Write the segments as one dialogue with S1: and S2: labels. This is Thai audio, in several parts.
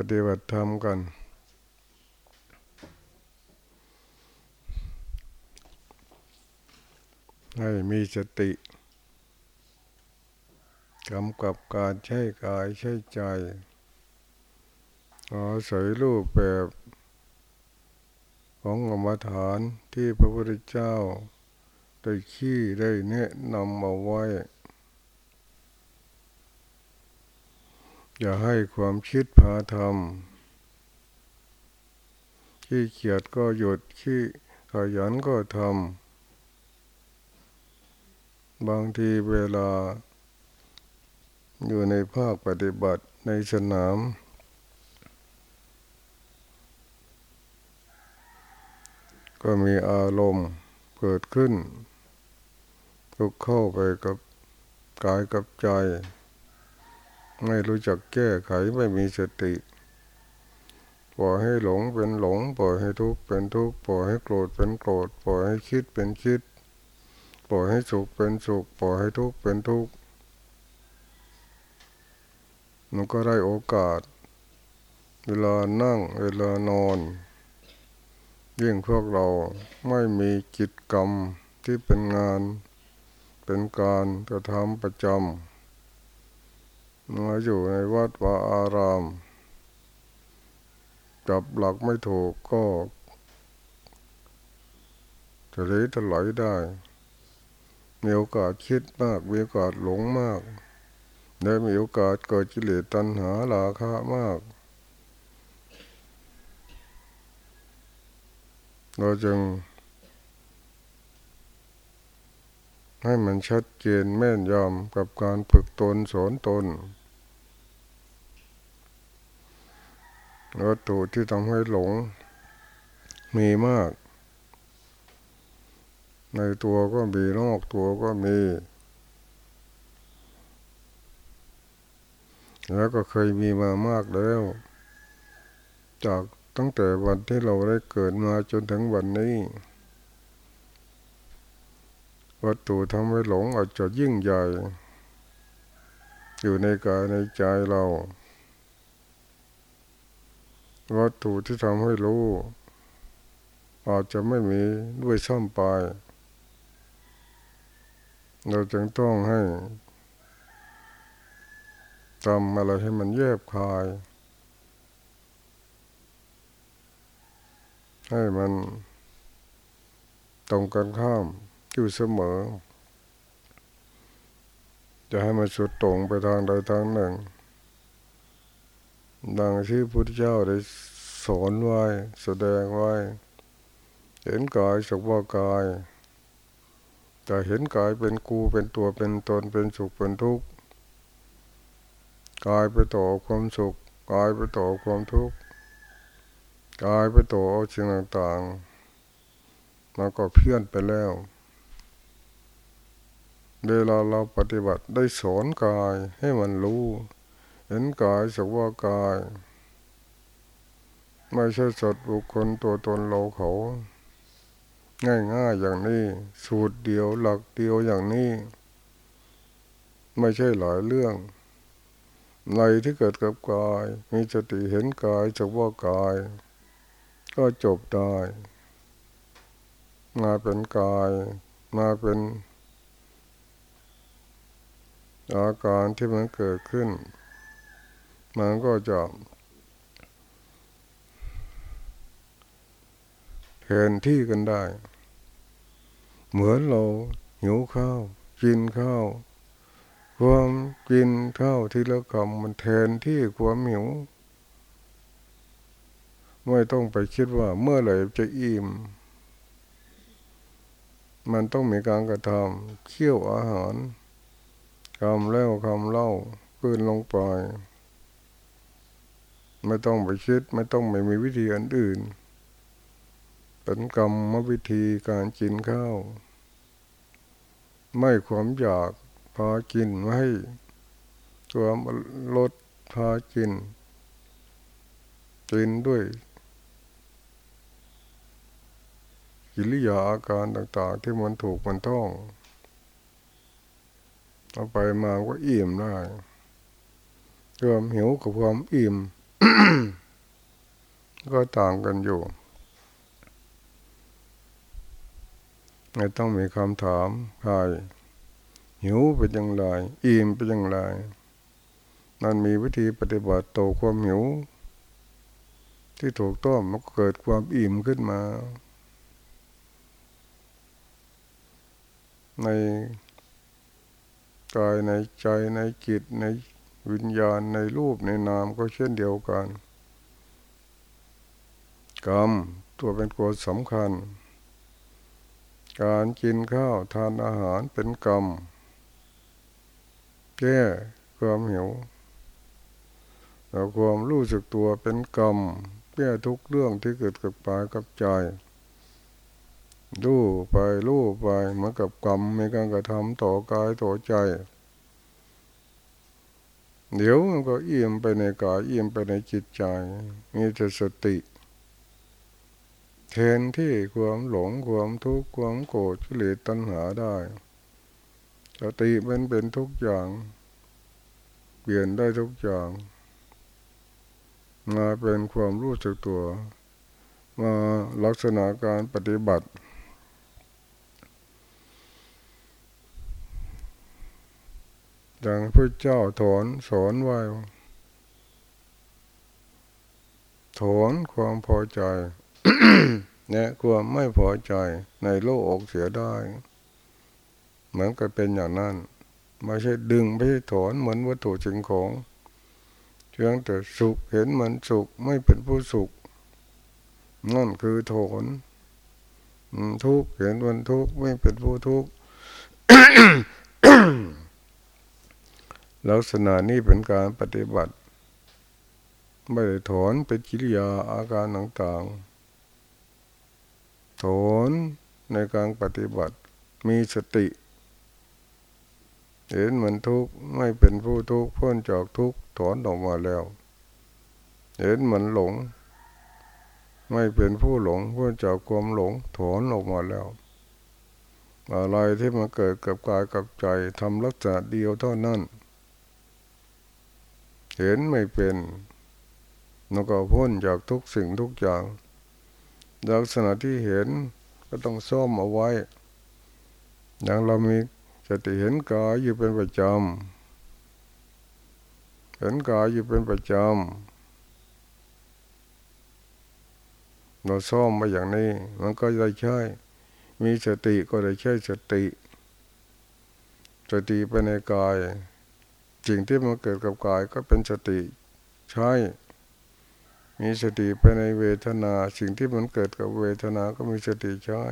S1: ปฏิบัติธรรมกัน ให้มีสติกำกับการใช้กายใช้ใจอาศัยรูปแบบของกรรมฐานที่พระพุทธเจ้า ได้ขี้ได้แนะนำเอาไว้ อย่าให้ความคิดพาทำขี้เกียจก็หยุดขี้ขยันก็ทำบางทีเวลา อยู่ในภาคปฏิบัติในสนาม ก็มีอารมณ์เกิดขึ้นก็เข้าไปกับกายกับใจ ไม่รู้จักแก้ไขไม่มีสติ ปล่อยให้หลงเป็นหลง ปล่อยให้ทุกข์เป็นทุกข์ ปล่อยให้โกรธเป็นโกรธ ปล่อยให้คิดเป็นคิด ปล่อยให้สุขเป็นสุข ปล่อยให้ทุกข์เป็นทุกข์ มันก็ได้โอกาส เวลานั่ง เวลานอน ยิ่งพวกเราไม่มีกิจกรรมที่เป็นงาน เป็นการกระทำประจำ มาอยู่ในวัดวาอาราม จับหลักไม่ถูกก็จะเลยถลายได้ มีโอกาสคิดมาก มีโอกาสหลงมากและมีโอกาสเกิดจิเลสตัณหาลาคะมาก เราจึง ให้มันชัดเจนแม่นยำกับการฝึกตนสอนตน วัตถุที่ทำให้หลง มีมาก ในตัวก็มีนอกตัวก็มี แล้วก็เคยมีมามากแล้ว จากตั้งแต่วันที่เราได้เกิดมาจนถึงวันนี้ วัตถุทำให้หลงอาจจะยิ่งใหญ่ อยู่ในกายในใจเรา วัตถุที่ทำให้รู้ อาจจะไม่มีด้วยซ้ำไป เราจึงต้องให้ทำอะไรให้มันแยบคาย ให้มันตรงกันข้ามอยู่เสมอ จะให้มันสุดตรงไปทางใดทางหนึ่ง ดังที่พุทธเจ้าได้สอนไว้แสดงไว้ เห็นกายสักว่ากาย แต่เห็นกายเป็นกูเป็นตัวเป็นตนเป็นสุขเป็นทุกข์กายไปต่อความสุขกายไปต่อความทุกข์กายไปตัวเอาสิ่งต่างๆมันก็เพี้ยนไปแล้วเวลาเราปฏิบัติได้สอนกายให้มันรู้ เห็นกายสักว่ากาย ไม่ใช่สดบุคคลตัวตนเราเขา ง่ายๆอย่างนี้ สูตรเดียวหลักเดียวอย่างนี้ ไม่ใช่หลายเรื่องในที่เกิดกับกาย มีสติเห็นกายสักว่ากาย ก็จบได้ มาเป็นกายมาเป็นอาการที่มันเกิดขึ้น มันก็จะแทนที่กันได้ เหมือนเราหิวข้าวกินข้าว ความกินข้าวที่ละคำมันแทนที่ความหิว ไม่ต้องไปคิดว่าเมื่อไหร่จะอิ่ม มันต้องมีการกระทำเคี่ยวอาหารคำแล้วคำเล่าคืนลงไป ไม่ต้องไปคิดไม่ต้องไม่มีวิธีอันอื่น เป็นกรรมวิธีการกินข้าว ไม่ความอยากพากินไม่ความลดพากิน กินด้วยกิริยาอาการต่าง ๆ ที่มันถูกมันต้องเอาไปมาก็อิ่มได้ความหิวกับความอิ่ม ก็ต่างกันอยู่ไม่ต้องมีคำถามใครหิวเป็นอย่างไรอิ่มเป็นอย่างไรมันมีวิธีปฏิบัติโตความหิว ที่ถูกต้องมันเกิดความอิ่มขึ้นมา ในกายในใจในจิตใน วิญญาณในรูปในนามก็เช่นเดียวกัน กรรมตัวเป็นตัวสำคัญ การกินข้าวทานอาหารเป็นกรรม แก้ความหิวแล้วความรู้สึกตัวเป็นกรรมแก้ทุกเรื่องที่เกิดกับปากับใจรู้ไปรู้ไปเหมือนกับกรรมมีการกระทำต่อกายต่อใจ เดี๋ยวมันก็เอี่ยมไปในกายเอี่ยมไปในจิตใจมีแต่สติแทนที่ความหลงความทุกข์ความโกรธกิเลสตัณหาได้สติมันเป็นทุกอย่าง เปลี่ยนได้ทุกอย่าง มาเป็นความรู้สึกตัว มาลักษณะการปฏิบัติ ดังพระเจ้าถอนสอนไว้ถอนความพอใจเนี่ยความไม่พอใจในโลกอกเสียได้ เหมือนกับเป็นอย่างนั้นไม่ใช่ดึงไม่ใช่ถอนเหมือนวัตถุสิ่งของเพียงแต่สุขเห็นมันสุขไม่เป็นผู้สุขนั่นคือถอนทุกข์เห็นมันทุกข์ไม่เป็นผู้ทุกข์ ลักษณะนี้เป็นการปฏิบัติ ไม่ได้ถอนเป็นกิริยาอาการต่างๆ ถอนในการปฏิบัติ มีสติ เห็นมันทุกข์ไม่เป็นผู้ทุกข์พ้นจากทุกข์ถอนออกมาแล้ว เห็นมันหลง ไม่เป็นผู้หลงพ้นจากความหลงถอนออกมาแล้วอะไรที่มันเกิดกับกายกับใจทำลักษณะเดียวเท่านั้น เห็นไม่เป็นแล้วก็พ้นจากทุกสิ่งทุกอย่างลักษณะที่เห็นก็ต้องซ่อมเอาไว้ อย่างเรามีสติเห็นกายอยู่เป็นประจำเห็นกายอยู่เป็นประจำเราซ่อมมาอย่างนี้ มันก็ได้ใช้มีสติก็ได้ใช้สติ สติไปในกาย สิ่งที่มันเกิดกับกายก็เป็นสติ ใช้มีสติไปในเวทนา สิ่งที่มันเกิดกับเวทนาก็มีสติใช้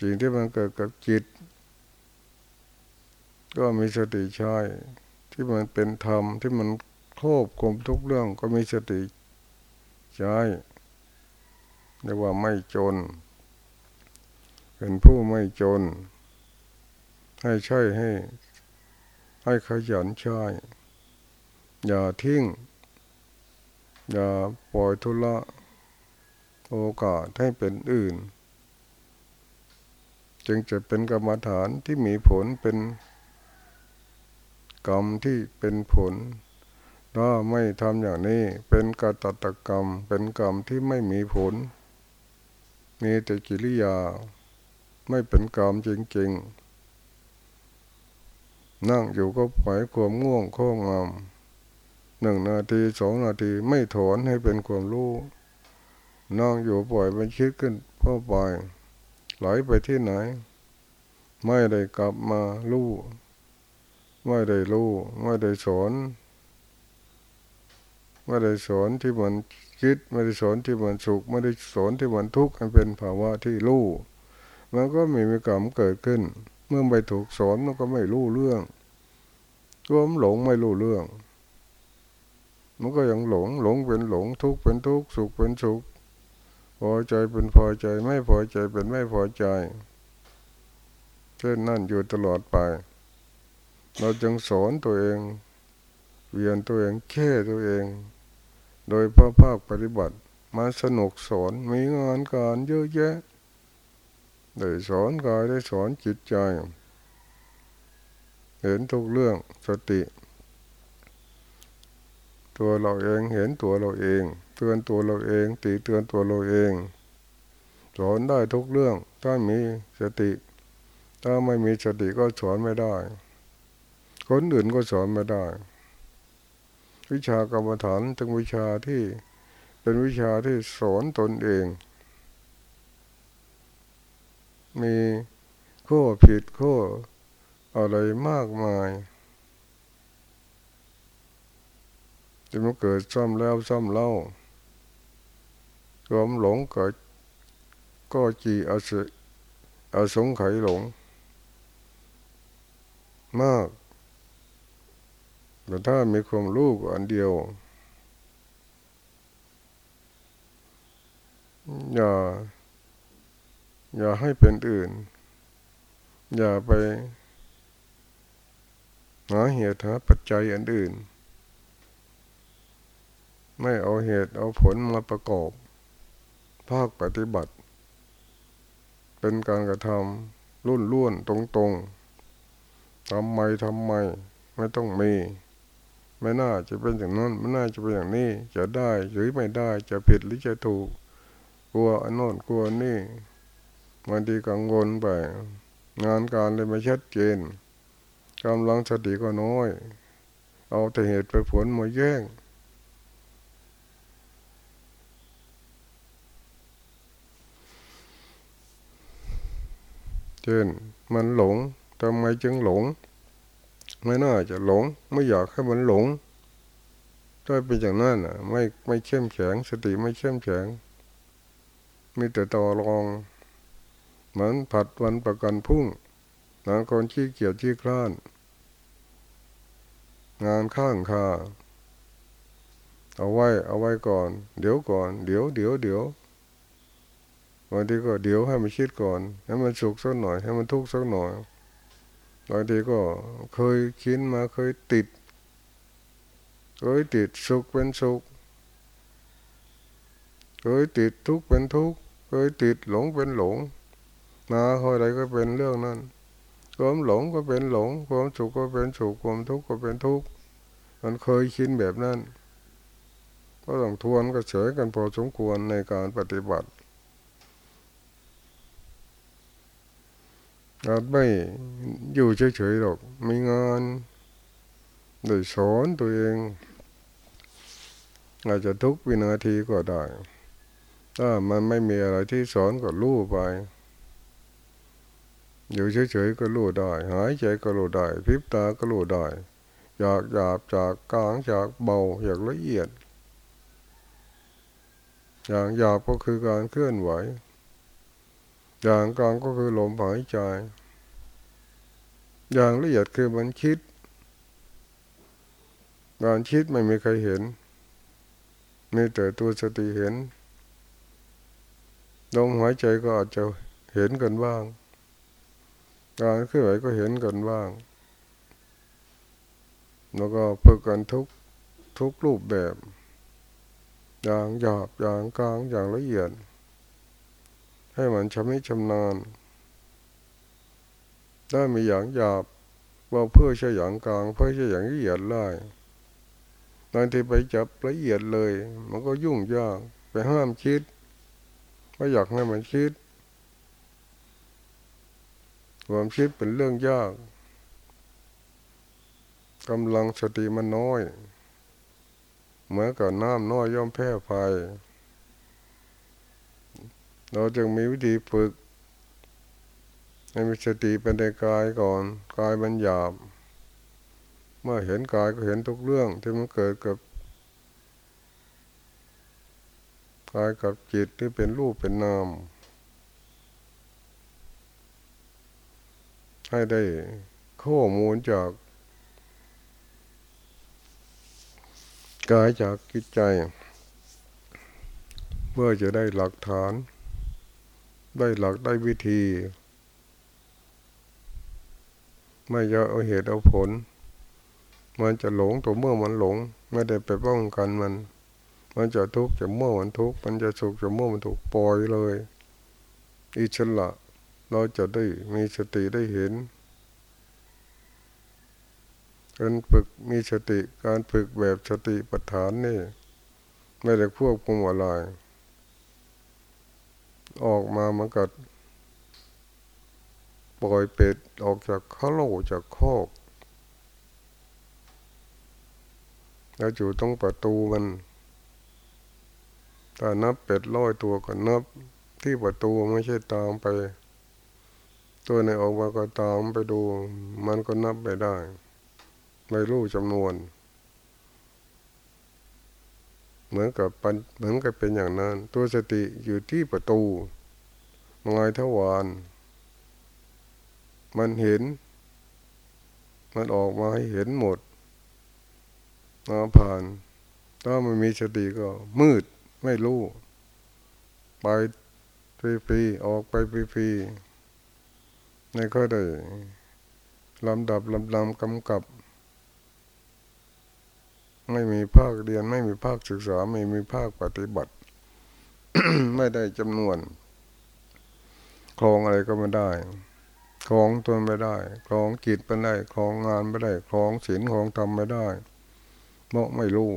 S1: สิ่งที่มันเกิดกับจิต ก็มีสติใช้ที่มันเป็นธรรมที่มันครอบคุมทุกเรื่องก็มีสติใช้เรียกว่าไม่จน เป็นผู้ไม่จน ให้ใช่ให้ ให้ขยันใช้อย่าทิ้ง อย่าปล่อยทุละโอกาสให้เป็นอื่น จึงจะเป็นกรรมฐานที่มีผลเป็นกรรมที่เป็นผล ถ้าไม่ทำอย่างนี้เป็นกตตกรรม เป็นกรรมที่ไม่มีผล มีแต่กิริยา ไม่เป็นกรรมจริงๆ นั่งอยู่ก็ปล่อยความง่วงข้องามหนึ่งนาทีสองนาทีไม่ถอนให้เป็นความรู้นั่งอยู่ปล่อยมันคิดขึ้นพ่อปล่อยไหลไปที่ไหน ไม่ได้กลับมารู้ไม่ได้รู้ไม่ได้สอนไม่ได้สอนที่มันคิดไม่ได้สอนที่มันสุขไม่ได้สอนที่มันทุกข์มันเป็นภาวะที่รู้มันก็มีมีกรรมเกิดขึ้น มื่อไปถูกสอนมันก็ไม่รู้เรื่องรวมหลงไม่รู้เรื่อง มันก็ยังหลง หลงเป็นหลง ทุกข์เป็นทุกข์ สุขเป็นสุข พอใจเป็นพอใจ ไม่พอใจเป็นไม่พอใจ เช่นนั่นอยู่ตลอดไป เราจึงสอนตัวเอง เวียนตัวเองแค่ตัวเอง โดยพระภาคปฏิบัติ มาสนุกสอน มีงานการเยอะแยะ ได้สอนกายได้สอนจิตใจ เห็นทุกเรื่องสติ ตัวเราเองเห็นตัวเราเอง เตือนตัวเราเอง ตีเตือนตัวเราเองสอนได้ทุกเรื่องถ้ามีสติ ถ้าไม่มีสติก็สอนไม่ได้ คนอื่นก็สอนไม่ได้ วิชากรรมฐานจึงวิชาที่เป็นวิชาที่สอนตนเอง มีข้อผิดข้ออะไรมากมายจะมาเกิดซ้ำแล้วซ้ำเล่าความหลงเกิดก็จีอาศอาสงไขหลง มาก แต่ถ้ามีความรู้อันเดียว อย่า อย่าให้เป็นอื่น อย่าไปหาเหตุหาปัจจัยอันอื่น ไม่เอาเหตุเอาผลมาประกอบ ภาคปฏิบัติ เป็นการกระทำรุ่นล้วนตรงๆทำไมทำไม ไม่ต้องมี ไม่น่าจะเป็นอย่างนั้นไม่น่าจะเป็นอย่างนี้ จะได้หรือไม่ได้จะผิดหรือจะถูก กลัวอันโน้นกลัวนี่ บางทีกังวลไป งานการเลยไม่ชัดเจนกำลังสติก็น้อย เอาแต่เหตุไปผลมาแย่งเช่นมันหลงทำไมจึงหลง ไม่น่าจะหลง ไม่อยากให้มันหลงถ้าเป็นอย่างนั้นอะ ไม่ไม่เข้มแข็งสติไม่เข้มแข็งมีแต่ต่อรอง เหมือนผัดวันประกันพุ่งหลังคนขี้เกียจขี้คลาน งานข้างคาเอาไว้เอาไว้ก่อน เดี๋ยวก่อน เดี๋ยวเดี๋ยวเดี๋ยวบางทีก็เดี๋ยวให้มันคิดก่อน ให้มันสุขสักหน่อย ให้มันทุกข์สักหน่อยบางทีก็เคยคิดมาเคยติด เคยติดสุขเป็นสุข เคยติดทุกข์เป็นทุกข์ เคยติดหลงเป็นหลง มาคอยใดก็เป็นเรื่องนั้นความหลงก็เป็นหลง ความสุขก็เป็นสุขความทุกข์ก็เป็นทุกข์มันเคยคิดแบบนั้น ก็ต้องทวนก็เฉยกันพอสมควรในการปฏิบัติอาจไม่อยู่เฉยๆหรอก มีงานโดยสอนตัวเอง อาจจะทุกวินาทีก็ได้ ถ้ามันไม่มีอะไรที่สอนก็รู้ไป อยู่เฉยๆก็รู้ได้ หายใจก็รู้ได้พิบตาก็รู้ได้อยากหยาบจากกลางจากเบาอยากละเอียด อย่างหยาบก็คือการเคลื่อนไหว อย่างกลางก็คือลมหายใจ อย่างละเอียดคือมันคิดการคิดไม่มีใครเห็นมีแต่ตัวสติเห็นลมหายใจก็อาจจะเห็นกันบ้าง การเคลื่อนไหวก็เห็นกันบ้าง แล้วก็ฝึกกันทุกทุกรูปแบบ อย่างหยาบอย่างกลางอย่างละเอียด ให้มันชำนิชำนาญถ้ามีอย่างหยาบว่าเพื่อใช้อย่างกลาง เพื่อใช้อย่างละเอียดได้บางทีไปจับละเอียดเลย มันก็ยุ่งยาก ไปห้ามคิดไม่อยากให้มันคิด ความคิดเป็นเรื่องยากกำลังสติมันน้อย เหมือนกับน้ำน้อยย่อมแพ้ไฟเราจึงมีวิธีฝึก ให้มีสติเป็นในกายก่อนกายมันหยาบ เมื่อเห็นกายก็เห็นทุกเรื่องที่มันเกิดกับกายกับจิตที่เป็นรูปเป็นนาม ให้ได้ข้อมูลจากกายจากกิจใจเพื่อจะได้หลักฐาน ได้หลักได้วิธี ไม่จะเอาเหตุเอาผล มันจะหลงตัวเมื่อมันหลง ไม่ได้ไปป้องกันมัน มันจะทุกข์จะเมื่อมันทุกข์มันจะสุขจะเมื่อมันถูกปล่อยเลย อิสระ เราจะได้มีสติได้เห็นการฝึกมีสติการฝึกแบบสติปัฏฐานนี่ ไม่ได้ควบคุมอะไรออกมามันก็ปล่อยเป็ดออกจากข้าโลจากคอก แล้วอยู่ตรงประตูมันถ้านับเป็ดร้อยตัวก็นับที่ประตูไม่ใช่ตามไป ตัวไหนออกมาก็ตามไปดู มันก็นับไปได้ ไม่รู้จำนวน เหมือนกับเหมือนกับเป็นอย่างนั้น ตัวสติอยู่ที่ประตูมายทวารมันเห็น มันออกมาให้เห็นหมดมาผ่าน ถ้ามันมีสติก็ มืดไม่รู้ ไปฟรีๆออกไปฟรีๆ ในก็ได้ลำดับลำลำกำกับ ไม่มีภาคเรียน ไม่มีภาคศึกษา ไม่มีภาคปฏิบัติ ไม่ได้จำนวนคลองอะไรก็ไม่ได้คลองตัวไม่ได้คลองกิจไม่ได้คลองงานไม่ได้คลองศีลคลองธรรมไม่ได้เพราะไม่รู้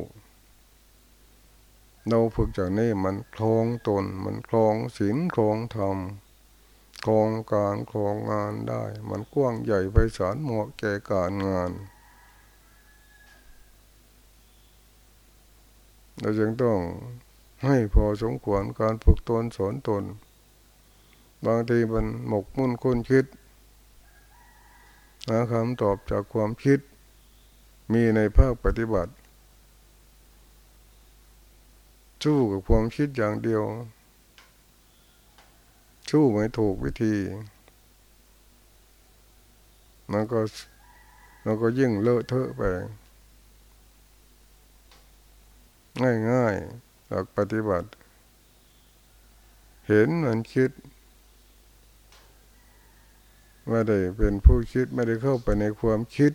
S1: เราฝึกจากนี้มันคลองตน มันคลองศีลคลองธรรม คลองการคลองงานได้ มันกว้างใหญ่ไพศาลเหมาะแก่การงานเราจึงต้องให้พอสมควรการฝึกตนสอนตน บางทีมันหมกมุ่นคุ้นคิดหาคำตอบจากความคิด มีในภาคปฏิบัติสู้กับความคิดอย่างเดียว สู้ไม่ถูกวิธีมันก็มันก็ยิ่งเลอะเทอะไป ง่ายๆหลักปฏิบัติ เห็นมันคิดไม่ได้เป็นผู้คิดไม่ได้เข้าไปในความคิด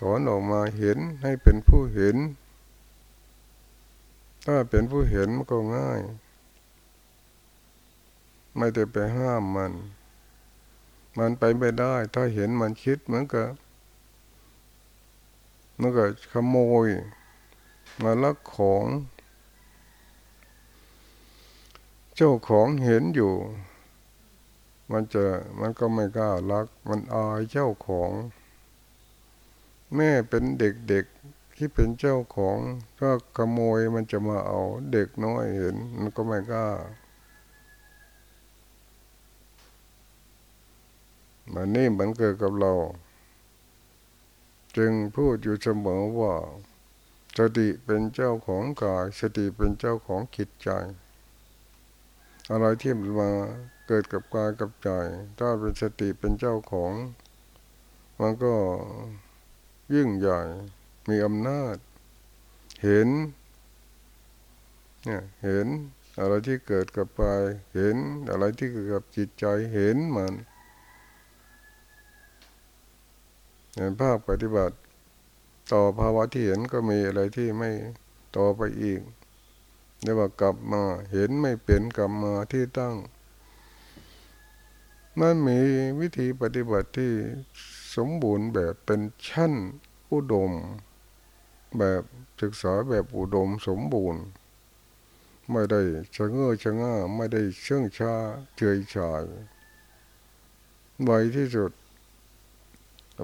S1: ถอนออกมาเห็นให้เป็นผู้เห็น ถ้าเป็นผู้เห็นมันก็ง่าย ไม่ได้ไปห้ามมัน มันไปไม่ได้ ถ้าเห็นมันคิดเหมือนกับมันก็ขโมย มาลักของ เจ้าของเห็นอยู่ มันจะมันก็ไม่กล้าลัก มันอายเจ้าของ แม่เป็นเด็กๆที่เป็นเจ้าของถ้าขโมยมันจะมาเอา เด็กน้อยเห็น มันก็ไม่กล้า มันนี่มันเกิดกับเรา จึงพูดอยู่เสมอว่า สติเป็นเจ้าของกายสติเป็นเจ้าของจิตใจ อะไรที่มาเกิดกับกายกับใจ ถ้าเป็นสติเป็นเจ้าของ มันก็ยิ่งใหญ่มีอำนาจ เห็นเนี่ยเห็นอะไรที่เกิดกับกายเห็นอะไรที่เกิดกับจิตใจเห็นมัน เห็นภาพปฏิบัติ ต่อภาวะที่เห็นก็มีอะไรที่ไม่ต่อไปอีกเรียกว่ากลับมาเห็นไม่เป็นกลับมาที่ตั้ง มันมีวิธีปฏิบัติที่สมบูรณ์แบบเป็นชั้นอุดม แบบศึกษาแบบอุดมสมบูรณ์ ไม่ได้ชะเง้อชะง่าไม่ได้เชื่องชาเฉยชายไวที่สุด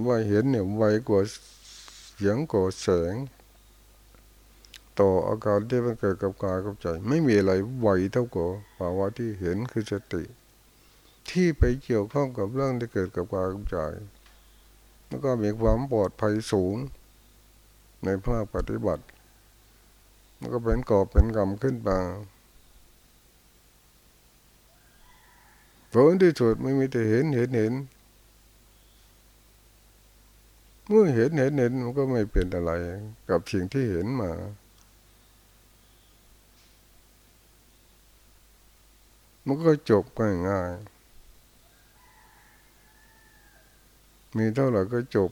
S1: ไวเห็นเนี่ยไวกว่าเสียงกว่าแสง ต่ออาการที่มันเกิดกับกายกับใจ ไม่มีอะไรไวเท่ากับภาวะที่เห็นคือสติ ที่ไปเกี่ยวข้องกับเรื่องที่เกิดกับกายกับใจแล้วก็มีความปลอดภัยสูง ในภาคปฏิบัติมันก็เป็นกอบเป็นกรรมขึ้นมาผลที่สุดไม่มีแต่เห็นเห็นเห็น เมื่อเห็นเห็นเห็นมันก็ไม่เป็นอะไรกับสิ่งที่เห็นมา มันก็จบง่ายๆมีเท่าไหร่ก็จบ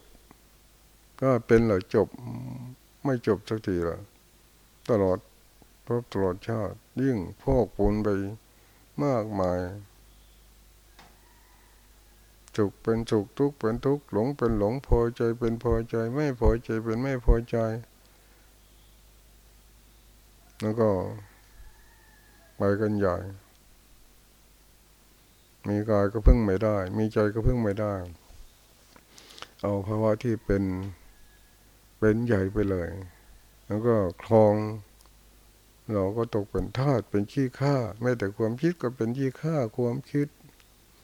S1: ก็เป็นหลักจบ ไม่จบสักทีละตลอดรบตลอดชาติ ยิ่งพอกปูนไปมากมาย สุขเป็นสุขทุกข์เป็นทุกข์หลงเป็นหลงพอใจเป็นพอใจ ไม่พอใจเป็นไม่พอใจ แล้วก็ไปกันใหญ่ มีกายก็พึ่งไม่ได้ มีใจก็พึ่งไม่ได้ เอาภาวะที่เป็นเป็นใหญ่ไปเลย แล้วก็คลอง เราก็ตกเป็นทาสเป็นขี้ข้าแม้แต่ความคิดก็เป็นขี้ข้าความคิด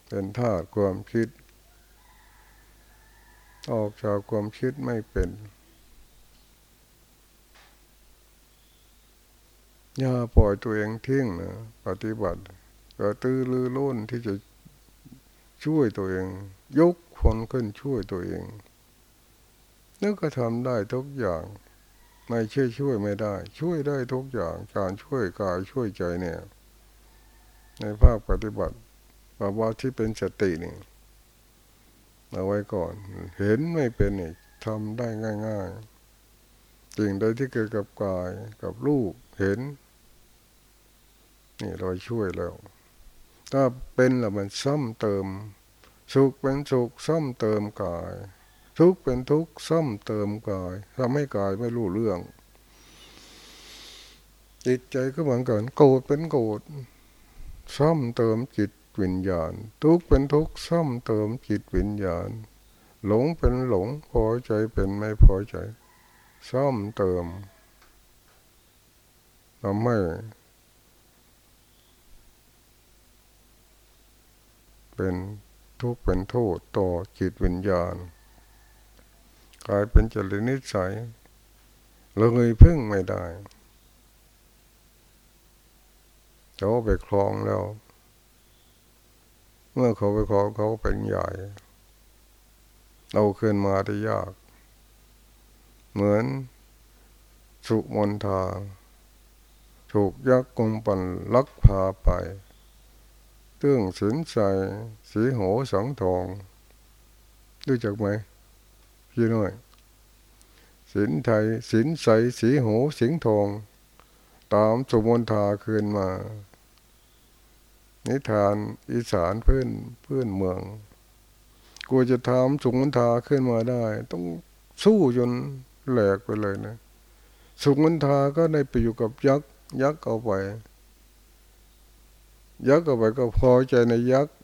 S1: เป็นทาสความคิด ออกจากความคิดไม่เป็น อย่าปล่อยตัวเองทิ้งนะปฏิบัติก็ตื้อลือล้นที่จะช่วยตัวเอง ยกคนขึ้นช่วยตัวเองนึกก็ทำได้ทุกอย่าง ไม่ช่วยช่วยไม่ได้ ช่วยได้ทุกอย่างการช่วยกายช่วยใจเนี่ย ในภาคปฏิบัติ ภาวะที่เป็นสตินี่เอาไว้ก่อน เห็นไม่เป็นนี่ทำได้ง่ายๆสิ่งใดที่เกิดกับกายกับลูกเห็น นี่เราช่วยแล้ว ถ้าเป็นแล้วมันซ้ำเติม สุขเป็นสุขซ้ำเติมกาย ทุกเป็นทุกซ่อมเติมกายทำให้กายไม่รู้เรื่อง จิตใจก็เหมือนกันโกรธเป็นโกรธซ่อมเติมจิต วิญญาณ ทุกเป็นทุกซ่อมเติมจิตวิญญาณ หลงเป็นหลงพอใจเป็นไม่พอใจ ซ่อมเติมทำให้เป็นทุกข์เป็นโทษต่อจิตวิญญาณ กลายเป็นจริตนิสัยเราเลยพึ่งไม่ได้เขาไปคลองแล้ว เมื่อเขาไปคลอเขาเป็นใหญ่ เราขึ้นมาได้ยาก เหมือนสุมนทา ถูกยักษ์กงปันลักพาไปเตื้องสินใจสีโหสังทองรู้จักไหมพี่น้อยสินไทยสินใสสีหูสิงทอง ตามสุมนทาคืนมา นิทานอีสานเพื่อนเพื่อนเมืองกูจะทำสมุนทาขึ้นมาได้ ต้องสู้จนแหลกไปเลยนะสมุนทาก็ได้ไปอยู่กับยักษ์ยักษ์เอาไป ยักษ์เอาไปก็พอใจในยักษ์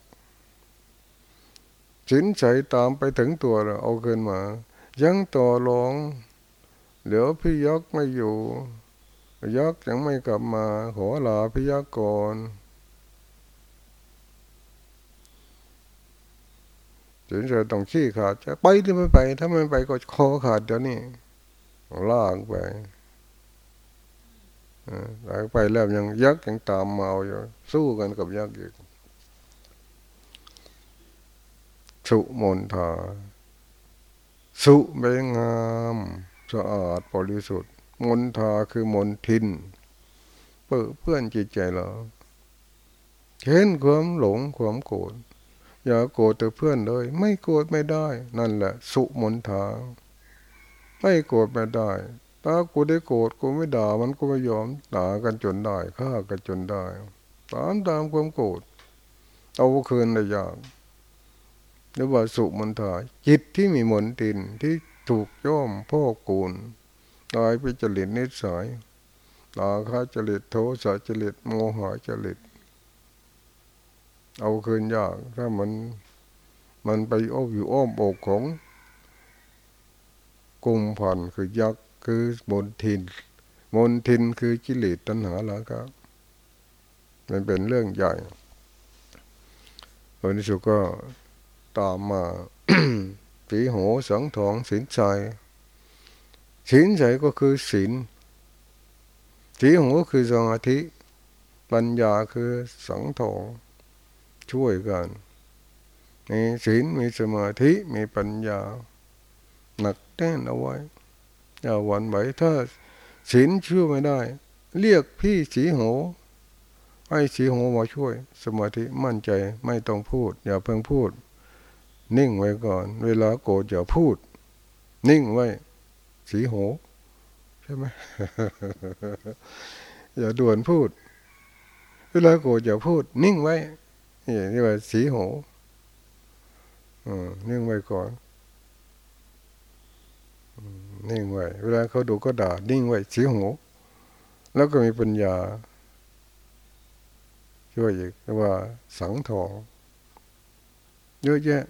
S1: สินใสตามไปถึงตัวแล้วเอาเกินมา ยังต่อรองเดี๋ยวพี่ยักษ์ไม่อยู่ ยักษ์ยังไม่กลับมาขอลาพี่ยักษ์ก่อน สินใสต้องขี้ขาดจะไปหรือไม่ไป ถ้าไม่ไปก็คอขาดเดี๋ยวนี้ลากไปลากไปแล้วยังยักษ์ยังตามมาอยู่ สู้กันกับยักษ์อีกสุมนทา สุเบงามสะอาดบริสุทธิ์ มนทาคือมนทินเปื้อเพื่อนจิตใจเราเห็นความหลงความโกรธ อย่าโกรธเพื่อนเลย ไม่โกรธไม่ได้ นั่นแหละ สุมนทาไม่โกรธไม่ได้ ถ้ากูได้โกรธกูไม่ด่ามันก็ไม่ยอมด่ากันจนได้ฆ่ากันจนได้ตามตามความโกรธเอาคืนได้ยากหรือว่าสุมนทาจิตที่มีมนตินที่ถูกย่อมพ่อกูลตายไปจริตนิสัยตาคาจริตโทสะจริตโมหะจริต เอาคืนยาก ถ้ามันมันไปอ้อมอยู่อ้อมอกของกุมพันคือยักษ์คือมนทิน มนทินคือกิเลสตัณหาแล้วครับ มันเป็นเรื่องใหญ่วันนี้สุก็ตามมาสีโหสังทองสินใจสินใจก็คือศีลสีโหคือสมาธิ ปัญญาคือสังทอง ช่วยกัน มีศีลมีสมาธิมีปัญญา หนักแน่นเอาไว้อย่าหวั่นไหวถ้าศีลช่วยไม่ได้ เรียกพี่สีโหให้สีโหมาช่วย สมาธิมั่นใจไม่ต้องพูด อย่าเพิ่งพูด นิ่งไว้ก่อน เวลาโกรธอย่าพูด นิ่งไว้ สีโหใช่ไหมอย่าด่วนพูด เวลาโกรธอย่าพูด นิ่งไว้ นี่เรียกว่าสีโหอนิ่งไว้ก่อนนิ่งไว้ เวลาเขาดูก็ด่า นิ่งไว้สีหู แล้วก็มีปัญญา ช่วยอีกว่า สังทองเยอะแยะ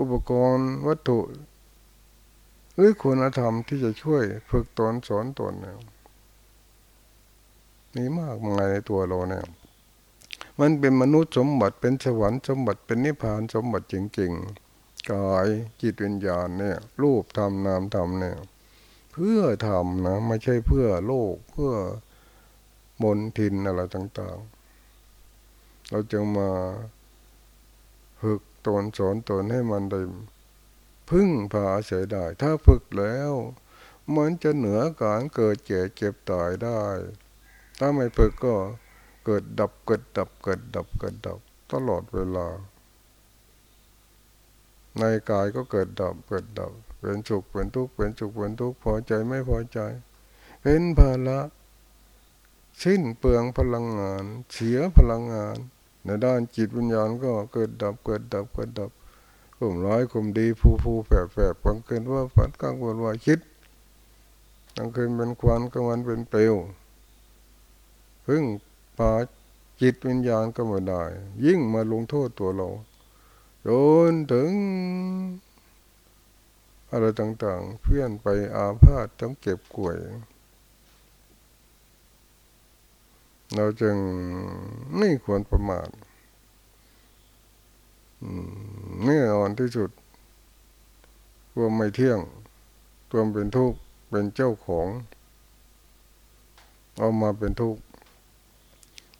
S1: อุปกรณ์วัตถุ หรือคุณธรรมที่จะช่วยฝึกตนสอนตนเนี่ยนี่มากมายในตัวเราเนี่ย มันเป็นมนุษย์สมบัติเป็นสวรรค์สมบัติเป็นนิพพานสมบัติจริงๆกายจิตวิญญาณเนี่ยรูปธรรมนามธรรมเนี่ยเพื่อทำนะไม่ใช่เพื่อโลกเพื่อมนทินอะไรต่าง ๆ เราจึงมาฝึกตนสอนตนให้มันได้พึ่งพาเสียได้ ถ้าฝึกแล้วมันจะเหนือการเกิดเจ็บเจ็บตายได้ ถ้าไม่ฝึกก็ เกิดดับเกิดดับเกิดดับเกิดดับ ตลอดเวลา ในกายก็เกิดดับเกิดดับ เป็นสุขเป็นทุกข์เป็นสุขเป็นทุกข์พอใจไม่พอใจ เป็นภาระสิ้นเปลืองพลังงาน เสียพลังงาน ในด้านจิตวิญญาณก็เกิดดับเกิดดับเกิดดับกลุ่มร้อยกลุ่มดีผู้ผู้แฝบแฝบกลางคืนว่าฝันกลางวันว่าคิดกลางคืนเป็นควันกลางวันเป็นเปลวพึ่ง พาจิตวิญญาณก็ไม่ได้ ยิ่งมาลงโทษตัวเราจนถึง อะไรต่างๆ เพื่อนไปอาพาธต้องเก็บกล้วย เราจึงไม่ควรประมาทแน่นอนที่สุดควมไม่เที่ยงควเป็นทุกข์เป็นเจ้าของ เอามาเป็นทุกข์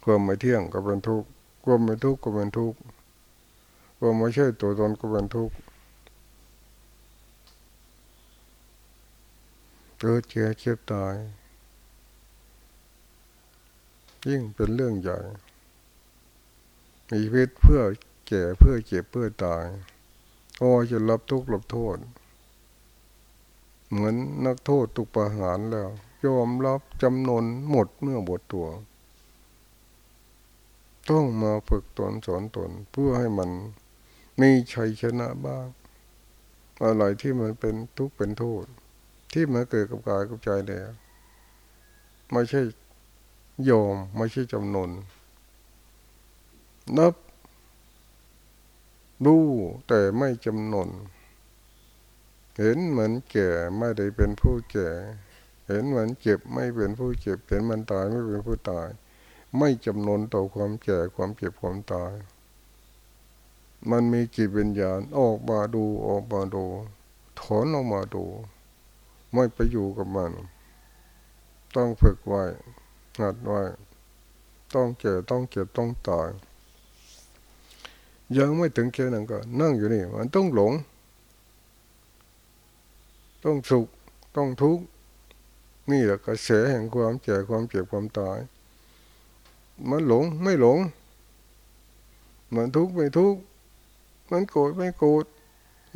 S1: ความไม่เที่ยงก็เป็นทุกข์ความไม่ทุกข์ก็เป็นทุกข์ความไม่ใช่ตัวตนก็เป็นทุกข์เกิดเจ็บเจ็บตาย ยิ่งเป็นเรื่องใหญ่ มีชีวิตเพื่อแก่เพื่อเจ็บเพื่อตาย โอ้จะรับทุกข์รับโทษ เหมือนนักโทษตุกประหารแล้ว ยอมรับจำนนหมดเมื่อบทตัว ต้องมาฝึกตนสอนตนเพื่อให้มันมีชัยชนะบ้าง อะไรที่มันเป็นทุกข์เป็นโทษ ที่มันเกิดกับกายกับใจเนี่ยไม่ใช่ยอมไม่ใช่จำนนนับรู้แต่ไม่จำนนเห็นเหมือนแก่ไม่ได้เป็นผู้แก่ เห็นเหมือนเจ็บไม่เป็นผู้เจ็บ เห็นมันตายไม่เป็นผู้ตาย ไม่จำนนต่อความแก่ความเจ็บความตาย มันมีจิตวิญญาณออกมาดูออกมาดู ถอนออกมาดู ไม่ไปอยู่กับมัน ต้องฝึกไว้หัดไว้ ต้องเจ็บต้องเจ็บต้องตาย ยังไม่ถึงแค่นั้นก็นั่งอยู่นี่ มันต้องหลง ต้องสุขต้องทุกข์นี่แหละกระแสแห่งความแก่ความเจ็บความตาย มันหลงไม่หลง มันทุกข์ไม่ทุกข์มันโกรธไม่โกรธ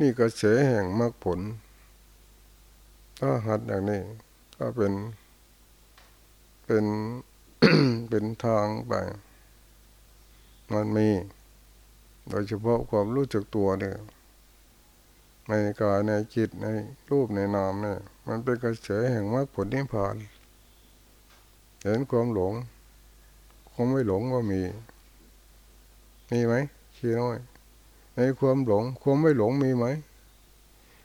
S1: นี่กระแสแห่งมรรคผล ถ้าหัดอย่างนี้ ก็เป็นเป็นเป็นทางไป มันมี โดยเฉพาะความรู้จักตัวเนี่ยในกายในจิตในรูปในนามเนี่ย มันเป็นกระแสแห่งมรรคผลนิพพาน เห็นความหลง คงไม่หลงว่ามี มีไหมชี้น้อย ในความหลง ความไม่หลงมีไหม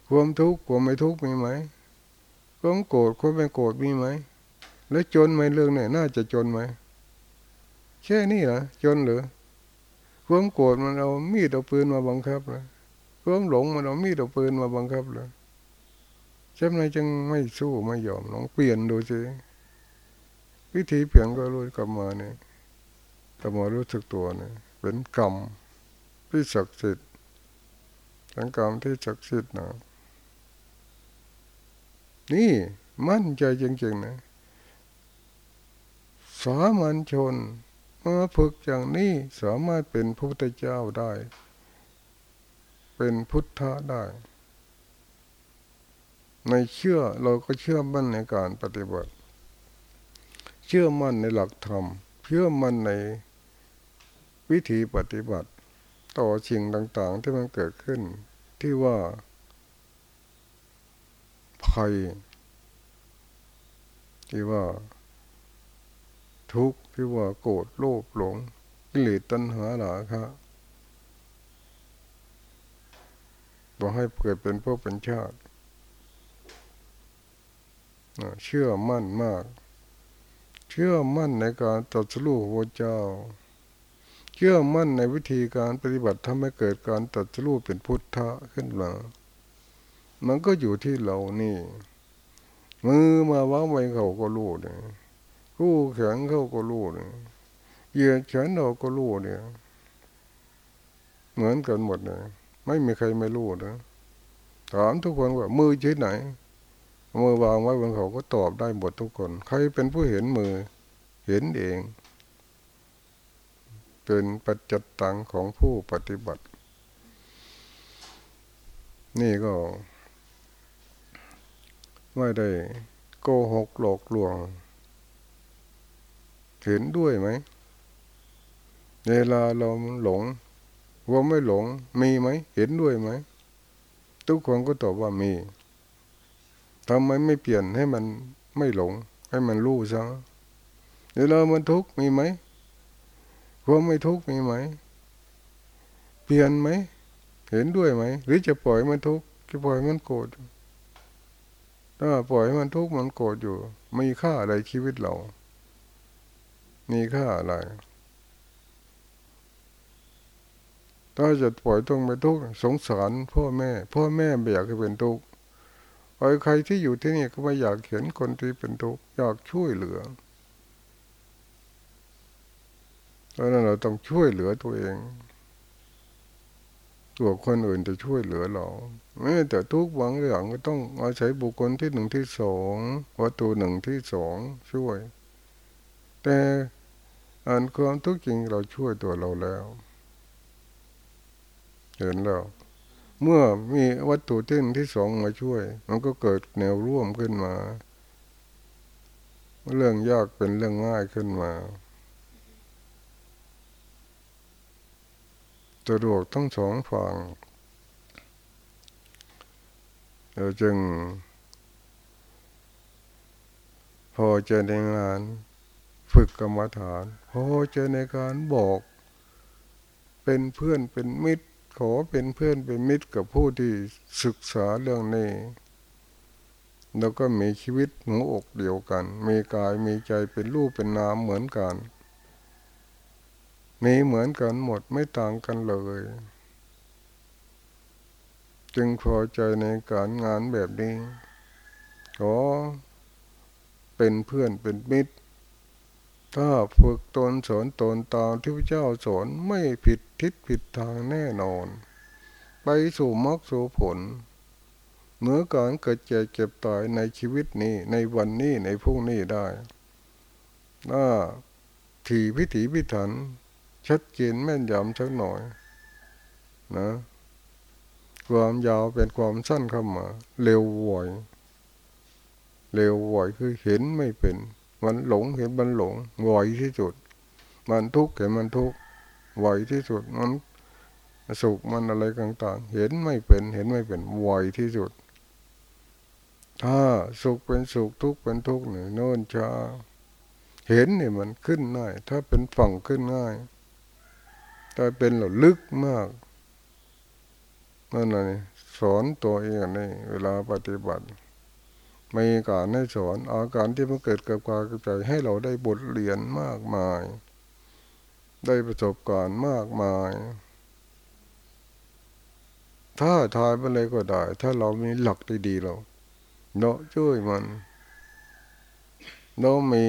S1: ความทุกข์ความไม่ทุกข์มีไหมความโกรธความไม่โกรธมีไหม แล้วจนไหมเรื่องนี่ยน่าจะจนไหมแค่นี้เหรอจนหรือความโกรธมันเอามีดเอาปืนมาบังคับเลยความหลงมันเอามีดเอาปืนมาบังคับเลยใช่ไหมจึงไม่สู้ไม่ยอมลองเปลี่ยนดูสิวิธีเปลี่ยนก็รู้กลับมาเนี่ย กลับมารู้สึกตัวเนี่ยเป็นกรรมที่ศักดิ์สิทธิ์เป็นกรรมที่ศักดิ์สิทธิ์นะนี่มั่นใจจริงๆนะสามัญชนมื่อฝึกอย่างนี้สามารถเป็นพระพุทธเจ้าได้ เป็นพุทธะได้ ในเชื่อเราก็เชื่อมั่นในการปฏิบัติ เชื่อมั่นในหลักธรรม เชื่อมั่นใน วิธีปฏิบัติ ต่อสิ่งต่าง ๆ ที่มันเกิดขึ้น ที่ว่าภัยที่ว่า ทุกข์ที่ว่าโกรธโลภหลงกิเลสตัณหาหลาครับอกให้เกิดเป็นพวกเป็นชาติเชื่อมั่นมาก เชื่อมั่นในการตัดสู้พระเจ้า เชื่อมั่นในวิธีการปฏิบัติทำให้เกิดการตัดสู้เป็นพุทธะขึ้นมามันก็อยู่ที่เรานี่ มือมาว่าไว้เขาก็รู้เนี่ยคู่แขนเขาก็รู้เนี่ยเหยียดแขนเราก็รู้เนี่ยเหมือนกันหมดเลยไม่มีใครไม่รู้นะถามทุกคนว่า มือที่ไหน มือวางไว้บนเขาก็ตอบได้หมดทุกคน ใครเป็นผู้เห็นมือ เห็นเอง เป็นปัจจัตตังของผู้ปฏิบัติ นี่ก็ ไม่ได้โกหกหลอกลวง เห็นด้วยไหม เวลาเราหลงว่าไม่หลง มีไหม เห็นด้วยไหม ทุกคนก็ตอบว่ามีทำไมไม่เปลี่ยนให้มันไม่หลง ให้มันรู้ซะเวลามันทุกข์มีไหม ความไม่ทุกข์มีไหม เปลี่ยนไหม เห็นด้วยไหม หรือจะปล่อยมันทุกข์จะปล่อยมันโกรธถ้าปล่อยมันทุกข์มันโกรธอยู่ มีค่าอะไรชีวิตเรา มีค่าอะไร ถ้าจะปล่อยต้องไปทุกข์สงสารพ่อแม่ พ่อแม่ไม่อยากให้เป็นทุกข์ใครใครที่อยู่ที่นี่ก็ไม่อยากเห็นคนที่เป็นทุกข์อยากช่วยเหลือ เพราะนั้นเราต้องช่วยเหลือตัวเอง ตัวคนอื่นจะช่วยเหลือเราแม้แต่ทุกบางอย่างก็ต้องอาศัยบุคคลที่หนึ่งที่สองวัตถุหนึ่งที่สองช่วย แต่อันความทุกข์จริงเราช่วยตัวเราแล้วเห็นแล้วเมื่อมีวัตถุที่หนึ่งที่สองมาช่วย มันก็เกิดแนวร่วมขึ้นมา เรื่องยากเป็นเรื่องง่ายขึ้นมา สะดวกทั้งสองฝั่งเราจึง พอใจในงานฝึกกรรมฐาน พอใจในการบอก เป็นเพื่อนเป็นมิตร ขอเป็นเพื่อนเป็นมิตรกับผู้ที่ศึกษาเรื่องนี้แล้วก็มีชีวิตหัวอกเดียวกัน มีกายมีใจเป็นรูปเป็นนามเหมือนกัน มีเหมือนกันหมดไม่ต่างกันเลย จึงพอใจในการงานแบบนี้ขอเป็นเพื่อนเป็นมิตร ถ้าฝึกตนสอนตนตามที่พระเจ้าสอนไม่ผิดทิศผิดทางแน่นอน ไปสู่มรรคสู่ผลเมื่อการเกิดเจ็บเก็บตายในชีวิตนี้ในวันนี้ในพรุ่งนี้ได้ถ้าถีพิถีพิถัน ชัดเจนแม่นยำสักหน่อย นะ ความยาวเป็นความสั้นเข้ามา เร็วไหวเร็วไหวคือเห็นไม่เป็น มันหลงเห็นมันหลงไหวที่สุด มันทุกข์เห็นมันทุกข์ไหวที่สุดมันสุขมันอะไรต่างๆ เห็นไม่เป็น เห็นไม่เป็นไหวที่สุด ถ้าสุขเป็นสุขทุกข์เป็นทุกข์เนี่ยโน่นช้าเห็นเนี่ยมันขึ้นง่าย ถ้าเป็นฝั่งขึ้นง่าย ถ้าเป็นเราลึกมากนั่นเลยสอนตัวเองนี่เวลาปฏิบัติมีการให้สอนอาการที่มันเกิดกับกายกับใจให้เราได้บทเรียนมากมาย ได้ประสบการณ์มากมาย ถ้าทายไปเลยก็ได้ ถ้าเรามีหลักดีๆเราเนาะช่วยมันเรามี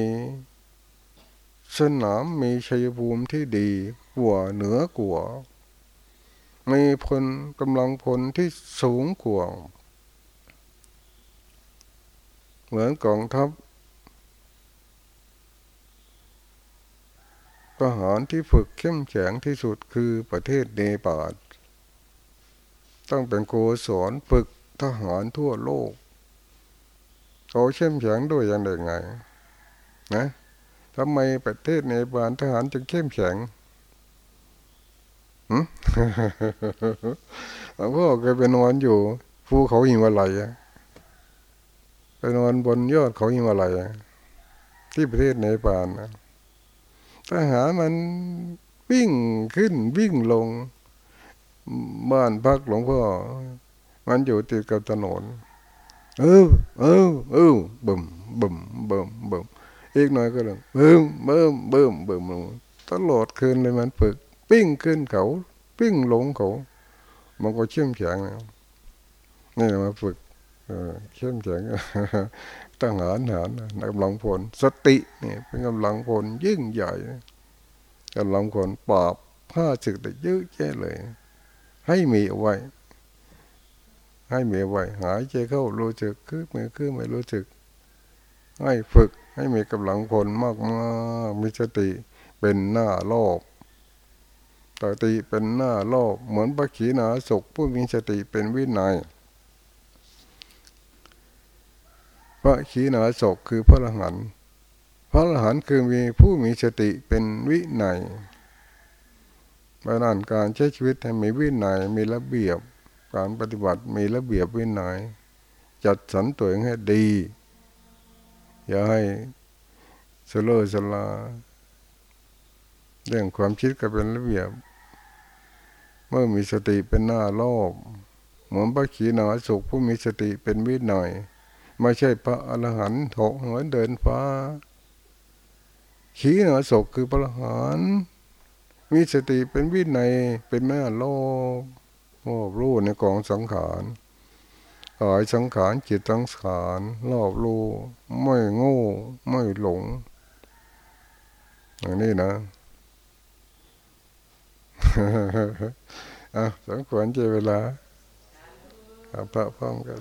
S1: สนามมีชัยภูมิที่ดี กว่าเหนือกว่ามีพลกำลังพลที่สูงกว่าเหมือนกองทัพทหารที่ฝึกเข้มแข็งที่สุดคือประเทศเนปาลต้องเป็นโกศลฝึกทหารทั่วโลกเขาเข้มแข็งด้วยอย่างไรไงนะทำไมประเทศเนปาลทหารจึงเข้มแข็ง หลวงพ่อเคยไปนอนอยู่ภูเขาหิมาลัยไปนอนบนยอดเขาหิมาลัยที่ประเทศเนปาลนะทหารมันวิ่งขึ้นวิ่งลง บ้านพักหลวงพ่อ มันอยู่ติดกับถนน เออเออเออบึมบึมบึมบึมอีกหน่อยก็เลยบึมบึมบึมบึมตลอดคืนเลยมันฝึก ปิ้งขึ้นเขา ปิ้งลงเขา มันก็เชื่อมแข็งนี่มาฝึกเชื่อมแข็งตั้งหานหานกำลังผลสตินี่เป็นกำลังผลยิ่งใหญ่กำลังผลปราบผ้าศึกได้เยอะแยะเลย ให้มีเอาไว้ ให้มีไว้ หายใจเข้ารู้จึกคือมือคือไม่รู้จึก ให้ฝึกให้มีกำลังผลมากมากมีสติเป็นหน้าโลก สติเป็นหน้าโลกเหมือนพระขีณาสกผู้มีสติเป็นวินัยพระขีณาสกคือพระอรหันต์พระอรหันต์คือมีผู้มีสติเป็นวินัยเพราะนั้นการใช้ชีวิตให้มีวินัยมีระเบียบ การปฏิบัติมีระเบียบวินัยจัดสรรตัวเองให้ดี อย่าให้สโลสลาเรื่องความคิดก็เป็นระเบียบ เมื่อมีสติเป็นหน้าโลกเหมือนพระขีณาสุขผู้มีสติเป็นวินัยไม่ใช่พระอรหันต์ถกเหมือนเดินฟ้า ขีณาศกคือพระอรหันต์มีสติเป็นวินัยเป็นแม่โลกโอ้รู้ในกองสังขารกายสังขารจิตสังขารรอบรู้ไม่โง่ไม่หลงอย่างนี้นะ อะสมควรเจเวลาพระพร้อมกัน